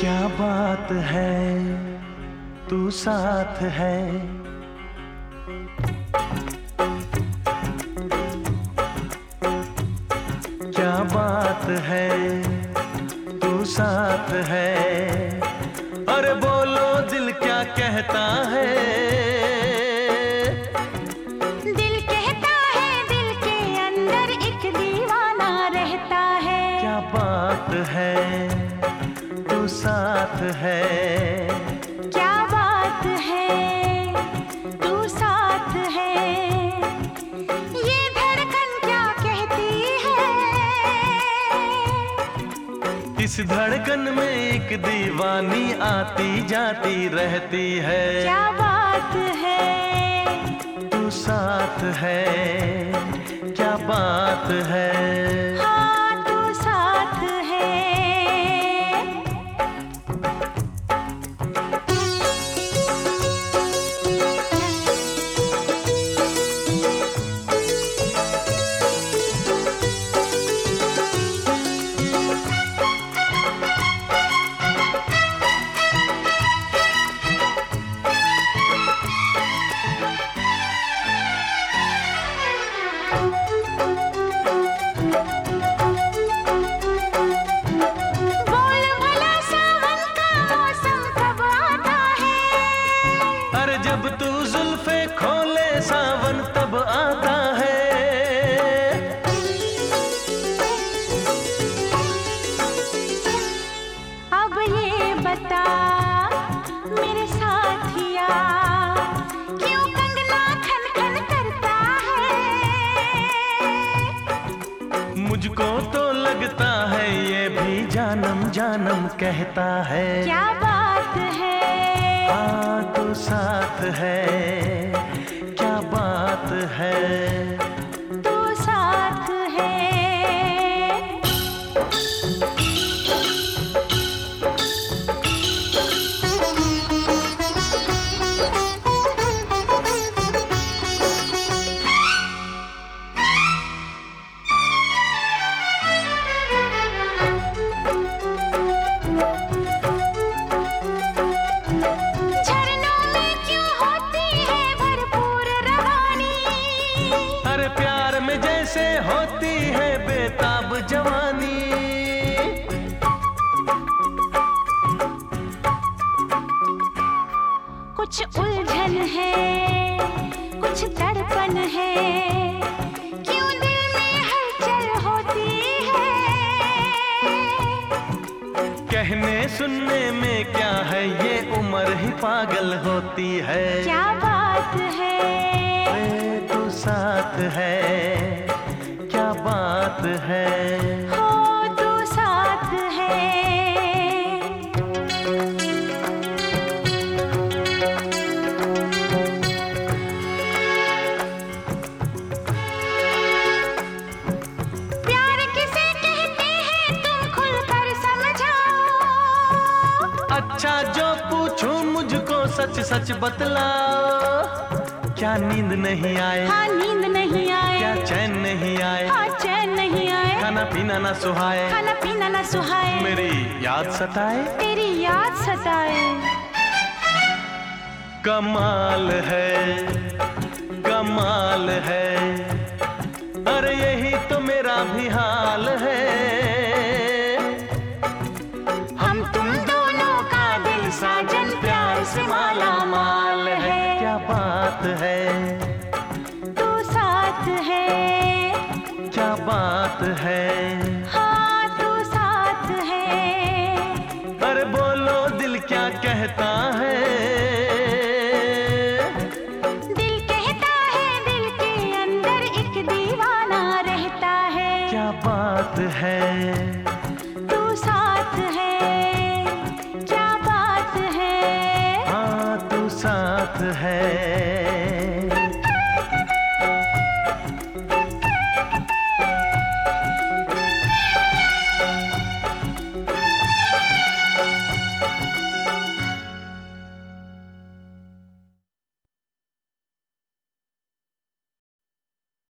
क्या बात है? तू साथ है। क्या बात है? तू साथ है। अरे बोलो, दिल क्या कहता है? बात है तू साथ है। क्या बात है? तू साथ है। ये धड़कन क्या कहती है? इस धड़कन में एक दीवानी आती जाती रहती है। क्या बात है? तू साथ है क्या बात है? हाँ। जानम कहता है। क्या बात है? हाँ तो साथ है। क्या बात है? होती है बेताब जवानी। कुछ उलझन है कुछ दर्पण है। क्यों दिल में हलचल होती है? कहने सुनने में क्या है ये उम्र ही पागल होती है। क्या बात है? अरे तू साथ है। बात है। हो तू साथ है। प्यार किसे कहते हैं? तुम खुलकर समझाओ अच्छा जो पूछूँ मुझको सच सच बतलाओ। क्या नींद नहीं आए? हाँ नींद नहीं आए। क्या चैन नहीं आए? हाँ चैन नहीं आए। खाना पीना ना सुहाए। खाना पीना ना सुहाए। मेरी याद सताए? तेरी याद सताए। कमाल है कमाल है। अरे यही तो मेरा भी हाल है। हम तुम दोनों का दिल साजन प्यार से माला माल है। क्या बात है? साथ है। क्या बात है? हाँ तू साथ है। अरे बोलो दिल क्या कहता है? दिल कहता है दिल के अंदर एक दीवाना रहता है। क्या बात है? तू साथ है। क्या बात है? हाँ तू साथ है।